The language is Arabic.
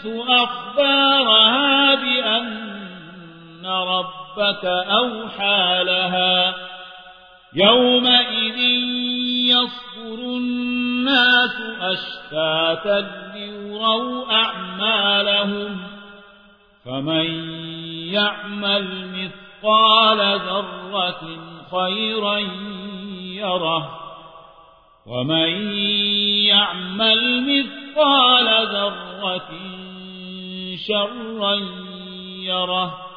تحدث أخبارها بأن ربك أوحى لها. يومئذ يصفر الناس أشتاتا ليروا أعمالهم. فمن يعمل مثقال ذرة خيرا يره. ومن يعمل مثقال شرا يره